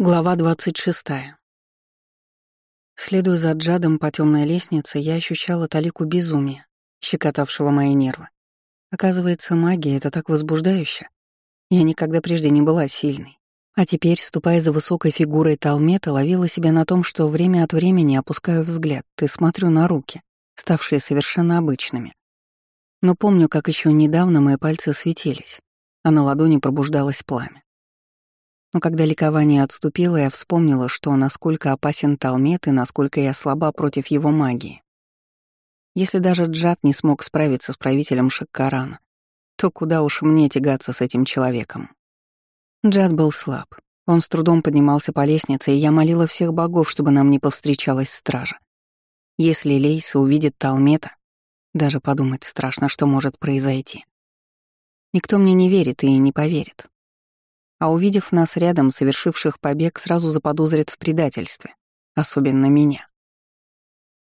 Глава 26. Следуя за Джадом по темной лестнице, я ощущала талику безумия, щекотавшего мои нервы. Оказывается, магия — это так возбуждающе. Я никогда прежде не была сильной. А теперь, ступая за высокой фигурой Талмета, ловила себя на том, что время от времени опускаю взгляд и смотрю на руки, ставшие совершенно обычными. Но помню, как еще недавно мои пальцы светились, а на ладони пробуждалось пламя. Но когда ликование отступило, я вспомнила, что насколько опасен Талмет и насколько я слаба против его магии. Если даже Джад не смог справиться с правителем Шаккарана, то куда уж мне тягаться с этим человеком? Джад был слаб. Он с трудом поднимался по лестнице, и я молила всех богов, чтобы нам не повстречалась стража. Если Лейса увидит Талмета, даже подумать страшно, что может произойти. Никто мне не верит и не поверит а увидев нас рядом, совершивших побег, сразу заподозрит в предательстве, особенно меня.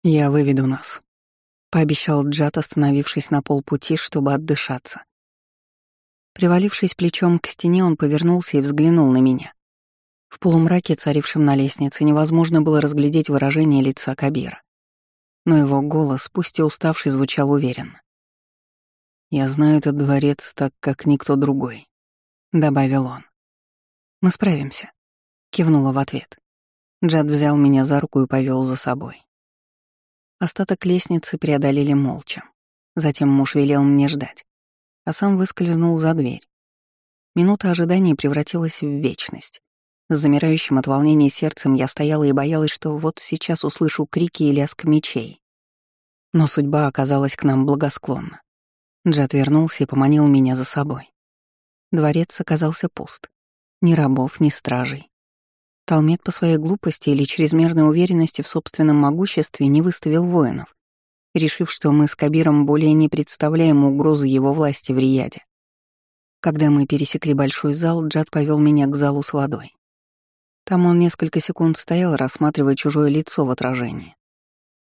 «Я выведу нас», — пообещал Джад, остановившись на полпути, чтобы отдышаться. Привалившись плечом к стене, он повернулся и взглянул на меня. В полумраке, царившем на лестнице, невозможно было разглядеть выражение лица Кабира. Но его голос, пусть и уставший, звучал уверенно. «Я знаю этот дворец так, как никто другой», — добавил он. Мы справимся», — кивнула в ответ. Джад взял меня за руку и повел за собой. Остаток лестницы преодолели молча. Затем муж велел мне ждать, а сам выскользнул за дверь. Минута ожидания превратилась в вечность. С замирающим от волнения сердцем я стояла и боялась, что вот сейчас услышу крики и лязг мечей. Но судьба оказалась к нам благосклонна. Джад вернулся и поманил меня за собой. Дворец оказался пуст. Ни рабов, ни стражей. Талмет по своей глупости или чрезмерной уверенности в собственном могуществе не выставил воинов, решив, что мы с Кабиром более не представляем угрозы его власти в Рияде. Когда мы пересекли большой зал, Джад повел меня к залу с водой. Там он несколько секунд стоял, рассматривая чужое лицо в отражении.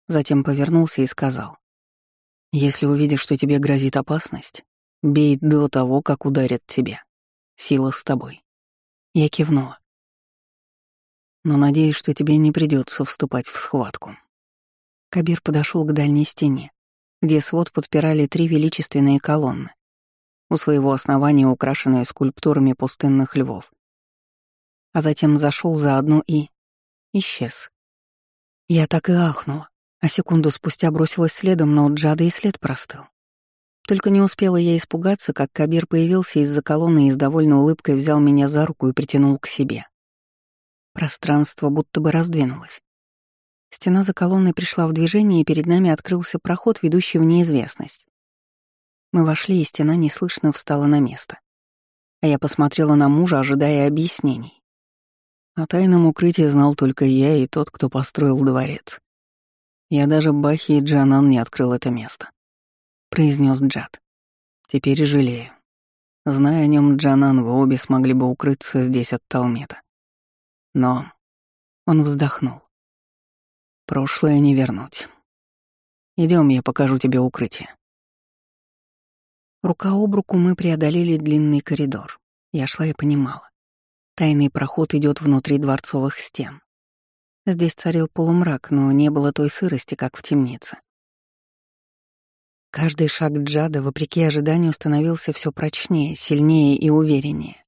Затем повернулся и сказал. «Если увидишь, что тебе грозит опасность, бей до того, как ударят тебя. Сила с тобой. Я кивнула. Но надеюсь, что тебе не придется вступать в схватку. Кабир подошел к дальней стене, где свод подпирали три величественные колонны, у своего основания украшенные скульптурами пустынных львов. А затем зашел за одну и... исчез. Я так и ахнула, а секунду спустя бросилась следом, но Джада и след простыл. Только не успела я испугаться, как Кабир появился из-за колонны и с довольной улыбкой взял меня за руку и притянул к себе. Пространство будто бы раздвинулось. Стена за колонной пришла в движение, и перед нами открылся проход, ведущий в неизвестность. Мы вошли, и стена неслышно встала на место. А я посмотрела на мужа, ожидая объяснений. О тайном укрытии знал только я и тот, кто построил дворец. Я даже Бахи и Джанан не открыл это место произнес Джад. Теперь жалею. Зная о нем Джанан, вы обе смогли бы укрыться здесь от Талмета. Но он вздохнул. Прошлое не вернуть. Идем, я покажу тебе укрытие. Рука об руку мы преодолели длинный коридор. Я шла и понимала. Тайный проход идет внутри дворцовых стен. Здесь царил полумрак, но не было той сырости, как в темнице. Каждый шаг Джада, вопреки ожиданию, становился все прочнее, сильнее и увереннее.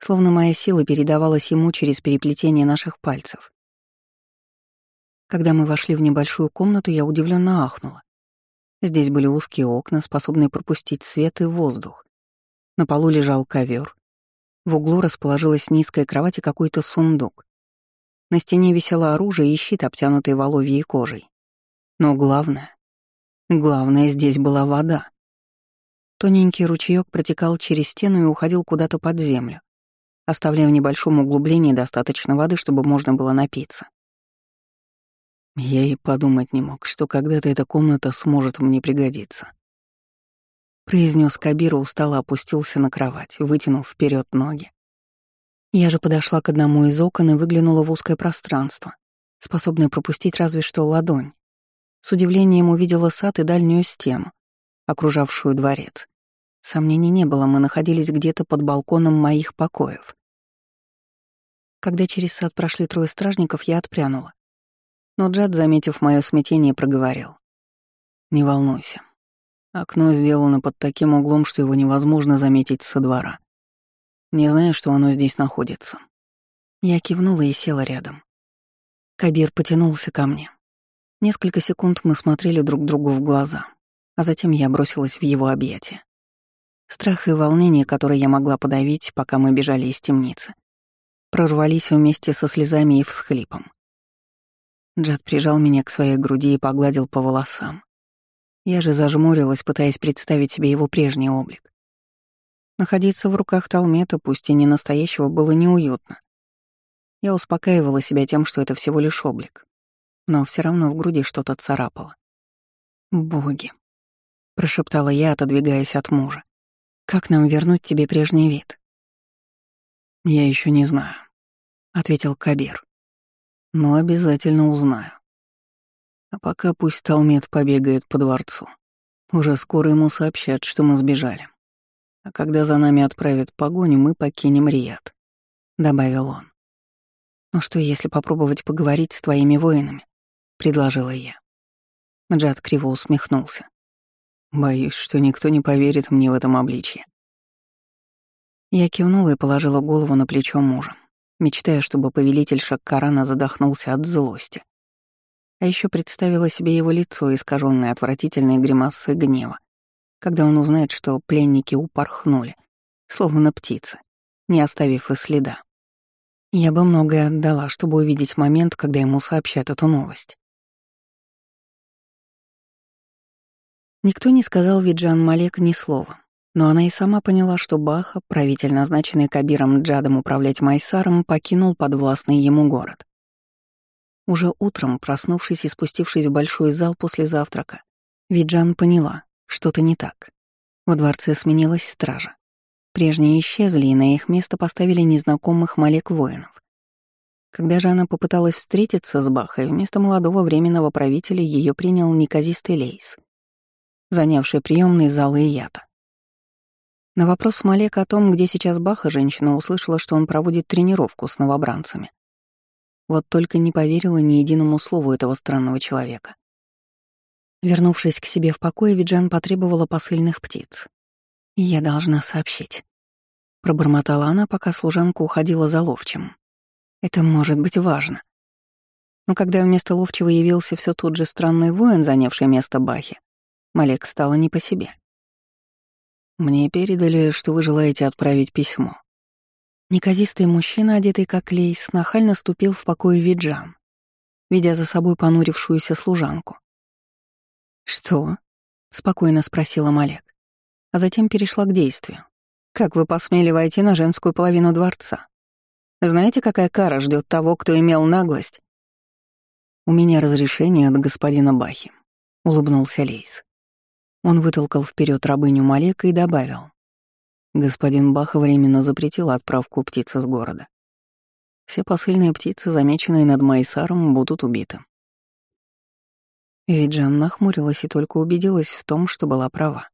Словно моя сила передавалась ему через переплетение наших пальцев. Когда мы вошли в небольшую комнату, я удивленно ахнула. Здесь были узкие окна, способные пропустить свет и воздух. На полу лежал ковер. В углу расположилась низкая кровать и какой-то сундук. На стене висело оружие и щит, обтянутый воловьей кожей. Но главное Главное, здесь была вода. Тоненький ручеёк протекал через стену и уходил куда-то под землю, оставляя в небольшом углублении достаточно воды, чтобы можно было напиться. Я и подумать не мог, что когда-то эта комната сможет мне пригодиться. Произнес Кабир и устало опустился на кровать, вытянув вперед ноги. Я же подошла к одному из окон и выглянула в узкое пространство, способное пропустить разве что ладонь, с удивлением увидела сад и дальнюю стену, окружавшую дворец. Сомнений не было, мы находились где-то под балконом моих покоев. Когда через сад прошли трое стражников, я отпрянула. Но Джад, заметив мое смятение, проговорил. «Не волнуйся. Окно сделано под таким углом, что его невозможно заметить со двора. Не знаю, что оно здесь находится». Я кивнула и села рядом. Кабир потянулся ко мне. Несколько секунд мы смотрели друг другу в глаза, а затем я бросилась в его объятия. Страх и волнение, которые я могла подавить, пока мы бежали из темницы, прорвались вместе со слезами и всхлипом. Джад прижал меня к своей груди и погладил по волосам. Я же зажмурилась, пытаясь представить себе его прежний облик. Находиться в руках Талмета, пусть и не настоящего, было неуютно. Я успокаивала себя тем, что это всего лишь облик. Но все равно в груди что-то царапало. «Боги!» — прошептала я, отодвигаясь от мужа. «Как нам вернуть тебе прежний вид?» «Я еще не знаю», — ответил Кабир. «Но обязательно узнаю. А пока пусть Талмет побегает по дворцу. Уже скоро ему сообщат, что мы сбежали. А когда за нами отправят погоню, мы покинем Рият», — добавил он. «Ну что, если попробовать поговорить с твоими воинами?» — предложила я. Джад криво усмехнулся. «Боюсь, что никто не поверит мне в этом обличье». Я кивнула и положила голову на плечо мужа, мечтая, чтобы повелитель Шаккарана задохнулся от злости. А еще представила себе его лицо, искаженное отвратительной гримасой гнева, когда он узнает, что пленники упорхнули, словно птицы, не оставив и следа. Я бы многое отдала, чтобы увидеть момент, когда ему сообщат эту новость. Никто не сказал Виджан Малек ни слова, но она и сама поняла, что Баха, правитель, назначенный Кабиром Джадом управлять Майсаром, покинул подвластный ему город. Уже утром, проснувшись и спустившись в большой зал после завтрака, Виджан поняла, что-то не так. Во дворце сменилась стража. Прежние исчезли, и на их место поставили незнакомых Малек-воинов. Когда же она попыталась встретиться с Бахой, вместо молодого временного правителя ее принял неказистый Лейс, занявший приемный зал Ията. На вопрос Малека о том, где сейчас Баха, женщина услышала, что он проводит тренировку с новобранцами. Вот только не поверила ни единому слову этого странного человека. Вернувшись к себе в покое, Виджан потребовала посыльных птиц. «Я должна сообщить», — пробормотала она, пока служанка уходила за ловчим. «Это может быть важно». Но когда вместо ловчего явился все тот же странный воин, занявший место Бахи, Малек стало не по себе. «Мне передали, что вы желаете отправить письмо». Неказистый мужчина, одетый как лейс, нахально ступил в покой Виджан, ведя за собой понурившуюся служанку. «Что?» — спокойно спросила Малек а затем перешла к действию. «Как вы посмели войти на женскую половину дворца? Знаете, какая кара ждет того, кто имел наглость?» «У меня разрешение от господина Бахи», — улыбнулся Лейс. Он вытолкал вперед рабыню Малека и добавил. Господин Бах временно запретил отправку птиц из города. Все посыльные птицы, замеченные над Майсаром, будут убиты. Виджан нахмурилась и только убедилась в том, что была права.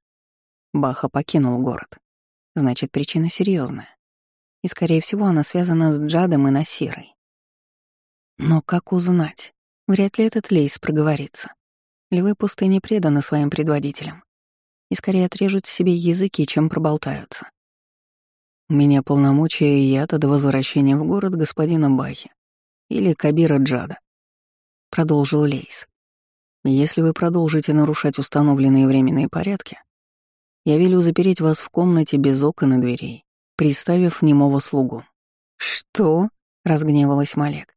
Баха покинул город. Значит, причина серьезная. И, скорее всего, она связана с Джадом и Насирой. Но как узнать? Вряд ли этот Лейс проговорится. Львы пустыни преданы своим предводителям. И скорее отрежут себе языки, чем проболтаются. У меня полномочия и я до возвращения в город господина Бахи или Кабира Джада. Продолжил Лейс. Если вы продолжите нарушать установленные временные порядки, я велю запереть вас в комнате без окон и дверей, приставив немого слугу». «Что?» — разгневалась Малек.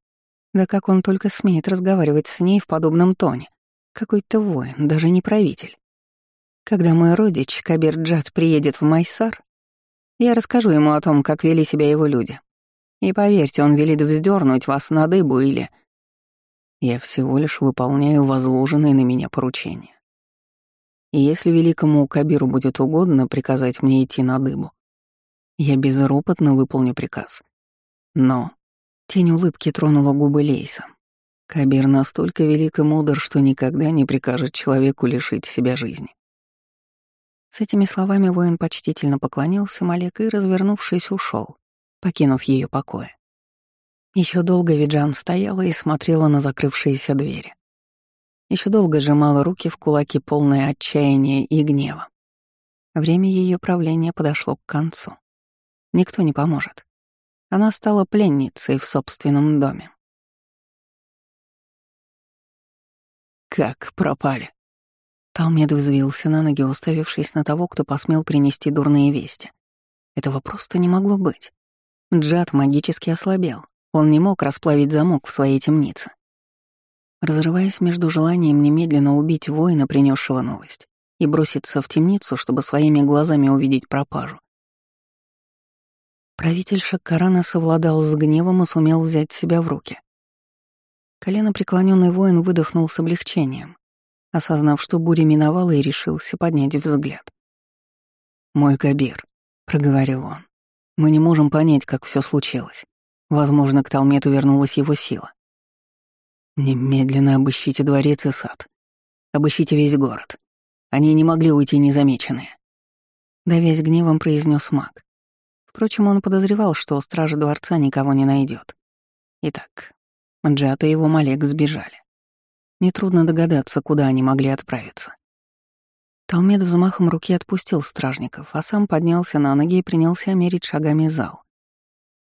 «Да как он только смеет разговаривать с ней в подобном тоне? Какой-то воин, даже не правитель. Когда мой родич, Кабир Джад, приедет в Майсар, я расскажу ему о том, как вели себя его люди. И поверьте, он велит вздернуть вас на дыбу или... Я всего лишь выполняю возложенные на меня поручения. И если великому Кабиру будет угодно приказать мне идти на дыбу, я безропотно выполню приказ. Но тень улыбки тронула губы Лейса. Кабир настолько велик и мудр, что никогда не прикажет человеку лишить себя жизни. С этими словами воин почтительно поклонился Малек и, развернувшись, ушел, покинув ее покоя. Еще долго Виджан стояла и смотрела на закрывшиеся двери. Еще долго сжимала руки в кулаки, полные отчаяния и гнева. Время ее правления подошло к концу. Никто не поможет. Она стала пленницей в собственном доме. «Как пропали?» Талмед взвился на ноги, уставившись на того, кто посмел принести дурные вести. Этого просто не могло быть. Джад магически ослабел. Он не мог расплавить замок в своей темнице. Разрываясь между желанием немедленно убить воина, принесшего новость, и броситься в темницу, чтобы своими глазами увидеть пропажу. Правитель Шаккарана совладал с гневом и сумел взять себя в руки. Колено преклоненный воин выдохнул с облегчением, осознав, что буря миновала и решился поднять взгляд. «Мой Кабир», — проговорил он, — «мы не можем понять, как все случилось. Возможно, к Талмету вернулась его сила. Немедленно обыщите дворец и сад. Обыщите весь город. Они не могли уйти незамеченные. Давясь гневом, произнес маг. Впрочем, он подозревал, что стражи дворца никого не найдет. Итак, Джат и его Малек сбежали. Нетрудно догадаться, куда они могли отправиться. Талмед взмахом руки отпустил стражников, а сам поднялся на ноги и принялся мерить шагами зал.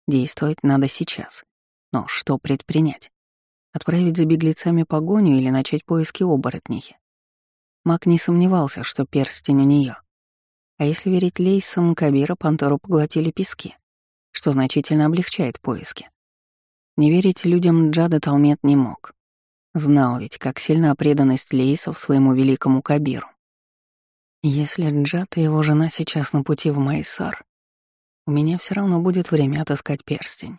Действовать надо сейчас. Но что предпринять? Отправить за беглецами погоню или начать поиски оборотнихи? Мак не сомневался, что перстень у нее. А если верить лейсам, Кабира пантеру поглотили пески, что значительно облегчает поиски. Не верить людям Джада Талмет не мог. Знал ведь, как сильна преданность Лейсов своему великому Кабиру. Если Джад и его жена сейчас на пути в Майсар, у меня все равно будет время отыскать перстень.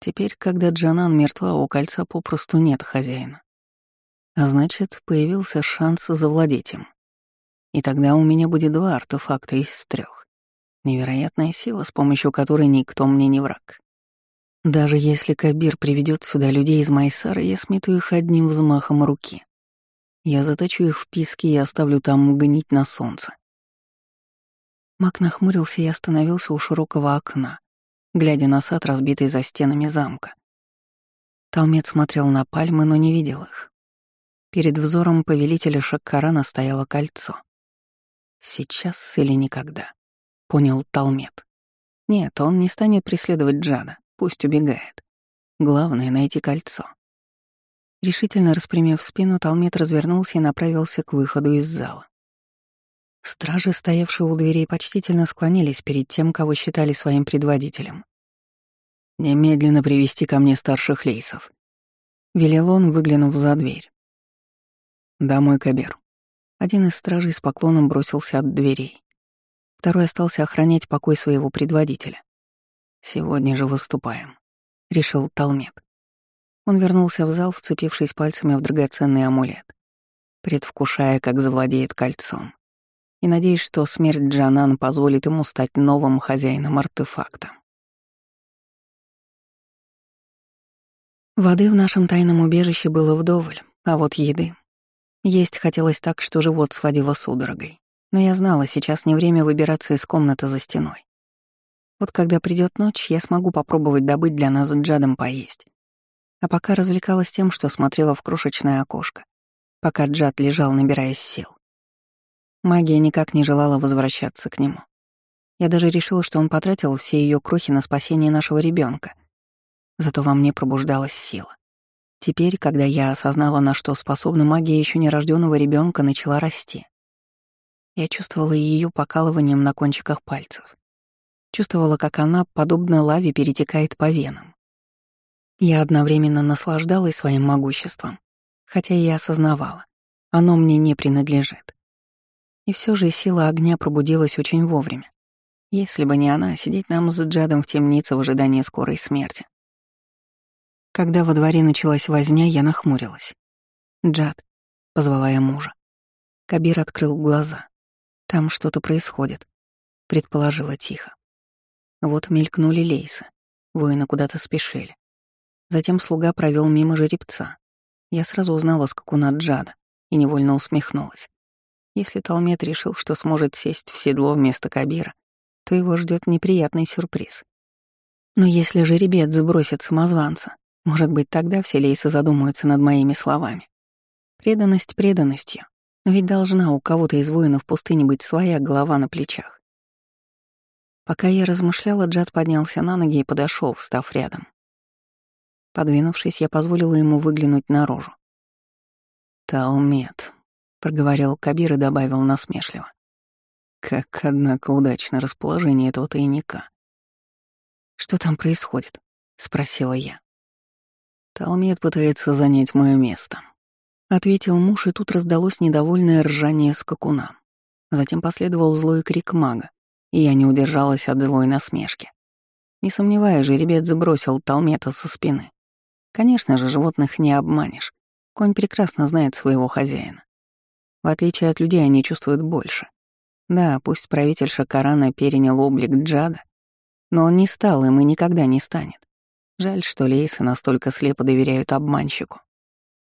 Теперь, когда Джанан мертва, у кольца попросту нет хозяина. А значит, появился шанс завладеть им. И тогда у меня будет два артефакта из трех. Невероятная сила, с помощью которой никто мне не враг. Даже если Кабир приведет сюда людей из Майсара, я смету их одним взмахом руки. Я заточу их в песке и оставлю там гнить на солнце. Мак нахмурился и остановился у широкого окна, глядя на сад, разбитый за стенами замка. Талмет смотрел на пальмы, но не видел их. Перед взором повелителя Шаккарана стояло кольцо. «Сейчас или никогда», — понял Талмет. Нет, он не станет преследовать Джада. Пусть убегает. Главное — найти кольцо. Решительно распрямив спину, Талмет развернулся и направился к выходу из зала. Стражи, стоявшие у дверей, почтительно склонились перед тем, кого считали своим предводителем. «Немедленно привести ко мне старших лейсов», — велел он, выглянув за дверь. «Домой, Кабер». Один из стражей с поклоном бросился от дверей. Второй остался охранять покой своего предводителя. «Сегодня же выступаем», — решил Талмет. Он вернулся в зал, вцепившись пальцами в драгоценный амулет, предвкушая, как завладеет кольцом, и надеясь, что смерть Джанан позволит ему стать новым хозяином артефакта. Воды в нашем тайном убежище было вдоволь, а вот еды. Есть хотелось так, что живот сводило судорогой. Но я знала, сейчас не время выбираться из комнаты за стеной. Вот когда придет ночь, я смогу попробовать добыть для нас с Джадом поесть. А пока развлекалась тем, что смотрела в крошечное окошко, пока Джад лежал, набираясь сил. Магия никак не желала возвращаться к нему. Я даже решила, что он потратил все ее крохи на спасение нашего ребенка. Зато во мне пробуждалась сила. Теперь, когда я осознала, на что способна магия еще нерожденного ребенка, начала расти. Я чувствовала ее покалыванием на кончиках пальцев. Чувствовала, как она, подобно лаве, перетекает по венам. Я одновременно наслаждалась своим могуществом, хотя и осознавала, оно мне не принадлежит. И все же сила огня пробудилась очень вовремя. Если бы не она, сидеть нам с Джадом в темнице в ожидании скорой смерти. Когда во дворе началась возня, я нахмурилась. «Джад», — позвала я мужа. Кабир открыл глаза. «Там что-то происходит», — предположила тихо. Вот мелькнули лейсы. Воины куда-то спешили. Затем слуга провел мимо жеребца. Я сразу узнала скакуна Джада и невольно усмехнулась. Если Талмет решил, что сможет сесть в седло вместо Кабира, то его ждет неприятный сюрприз. Но если жеребец сбросит самозванца, может быть, тогда все лейсы задумаются над моими словами. Преданность преданностью, но ведь должна у кого-то из воинов пустыни быть своя голова на плечах. Пока я размышляла, Джад поднялся на ноги и подошел, встав рядом. Подвинувшись, я позволила ему выглянуть наружу. «Талмет», — проговорил Кабир и добавил насмешливо. «Как, однако, удачно расположение этого тайника». «Что там происходит?» — спросила я. «Талмет пытается занять мое место», — ответил муж, и тут раздалось недовольное ржание скакуна. Затем последовал злой крик мага, и я не удержалась от злой насмешки. Не сомневаясь, жеребец забросил Талмета со спины. Конечно же, животных не обманешь. Конь прекрасно знает своего хозяина. В отличие от людей, они чувствуют больше. Да, пусть правитель Шакарана перенял облик Джада, но он не стал им и никогда не станет. Жаль, что лейсы настолько слепо доверяют обманщику.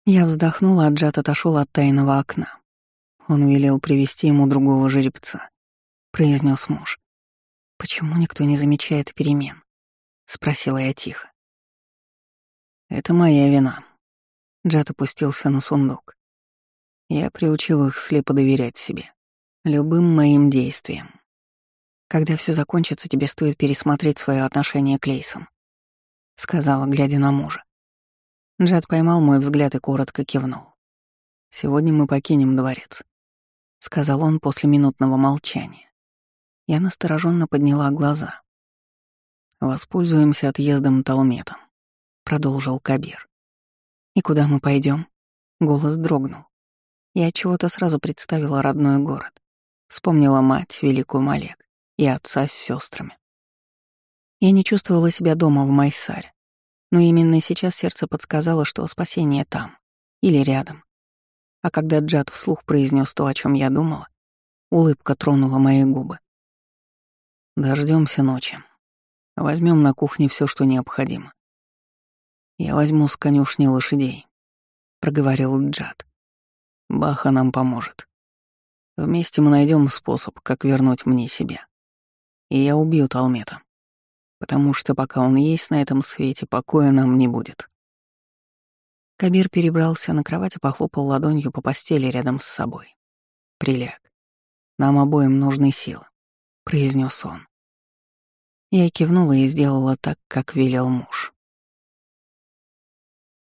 Я вздохнула, а Джад отошел от тайного окна. Он велел привести ему другого жеребца, произнес муж. Почему никто не замечает перемен? спросила я тихо. Это моя вина. Джад опустился на сундук. Я приучил их слепо доверять себе, любым моим действиям. Когда все закончится, тебе стоит пересмотреть свое отношение к Лейсам сказала, глядя на мужа. Джад поймал мой взгляд и коротко кивнул. «Сегодня мы покинем дворец», — сказал он после минутного молчания. Я настороженно подняла глаза. «Воспользуемся отъездом Талметом», — продолжил Кабир. «И куда мы пойдем? Голос дрогнул. Я чего-то сразу представила родной город. Вспомнила мать, великую Малек, и отца с сестрами. Я не чувствовала себя дома в Майсаре, но именно сейчас сердце подсказало, что спасение там или рядом. А когда Джад вслух произнес то, о чем я думала, улыбка тронула мои губы. Дождемся ночи. Возьмем на кухне все, что необходимо. Я возьму с конюшни лошадей, проговорил Джад. Баха нам поможет. Вместе мы найдем способ, как вернуть мне себя. И я убью Талмета потому что пока он есть на этом свете, покоя нам не будет. Кабир перебрался на кровать и похлопал ладонью по постели рядом с собой. «Приляг. Нам обоим нужны силы», — произнес он. Я кивнула и сделала так, как велел муж.